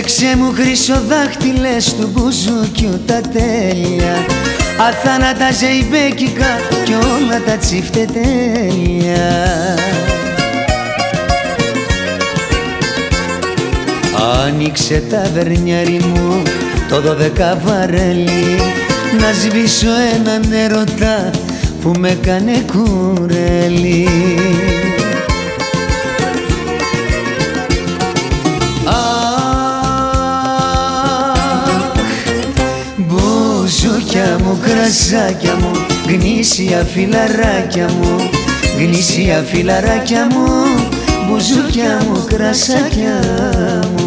Παίξε μου χρυσοδάχτυλες του μπουζούκιου τα τέλεια Αθάνατα ζεϊμπέκικα κι όλα τα τσιφτετέλεια Άνοιξε τα βερνιάρι μου το δωδεκά βαρέλι. Να σβήσω έναν ερωτά που με κάνε κουρέλι μου, κρασάκια μου, γνήσια φιλαράκια μου Γνήσια φιλαράκια μου, μπουζούκια μου, κρασάκια μου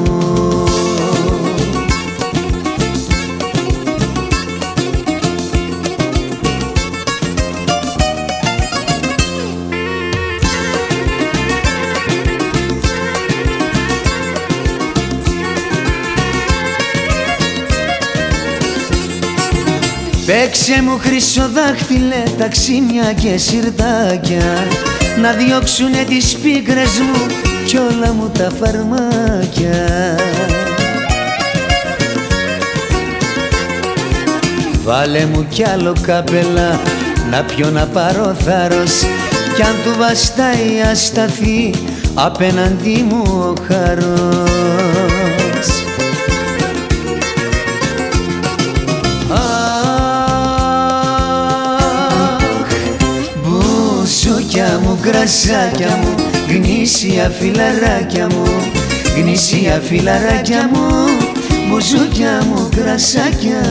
Παίξε μου χρυσοδάχτυλε ταξίμια και σιρτάκια. Να διώξουνε τις πίκρες μου κι όλα μου τα φαρμάκια. Βάλε μου κι άλλο καπελά να πιω να πάρω θάρρος. Κι αν του βαστάει ασταθή απέναντί μου ο χαρός Μπουζούκια μου, κρασάκια μου, γνήσια φιλαράκια μου Γνήσια φιλαράκια μου, μπουζούκια μου, κρασάκια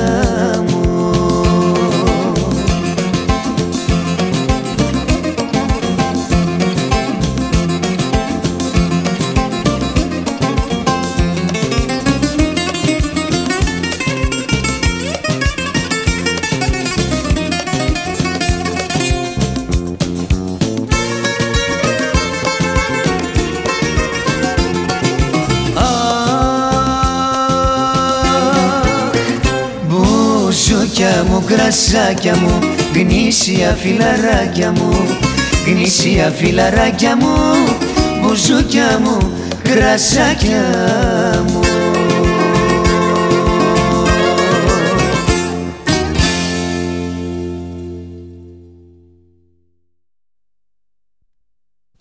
μου Μπουζούκια μου, κρασάκια μου, γνήσια φιλαράκια μου Γνήσια φιλαράκια μου, μπουζούκια μου, κρασάκια μου